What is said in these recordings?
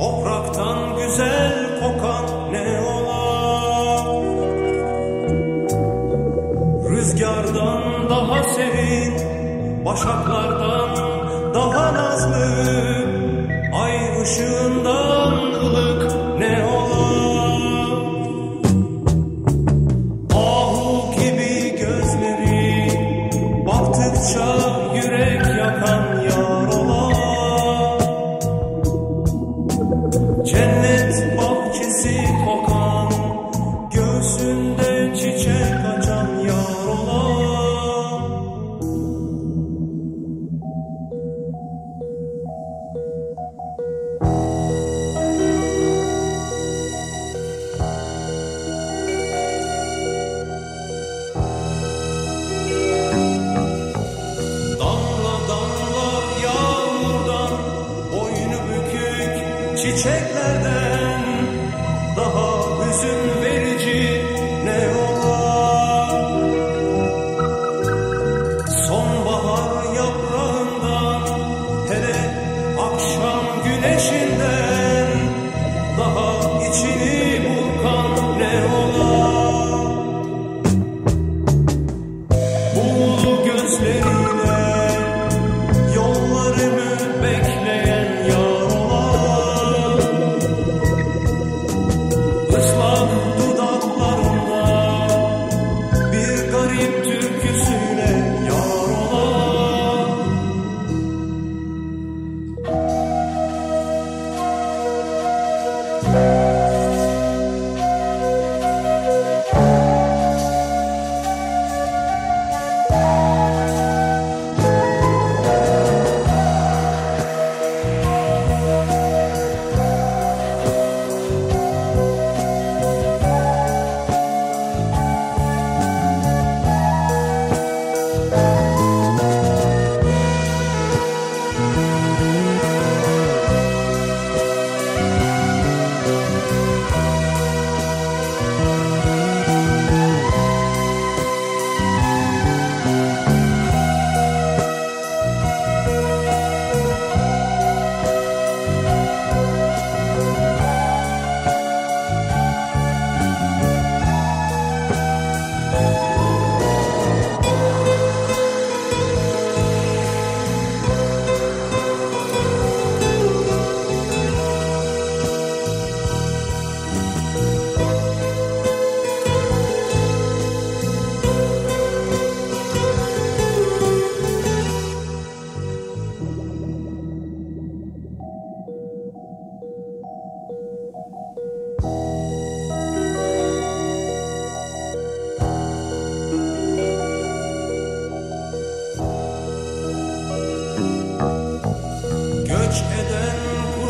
Topraktan güzel kokan ne ola Rüzgardan daha serin Başaklardan daha nazlı. Ay ışığından ılık Jenny. Çiçeklerden Daha hüzün verici ne ola Sonbahar yaprağından Hele akşam güneşinden Daha içini burkan ne ola Buğulu gözleriyle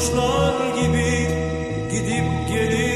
kuşlar gibi gidip gelir.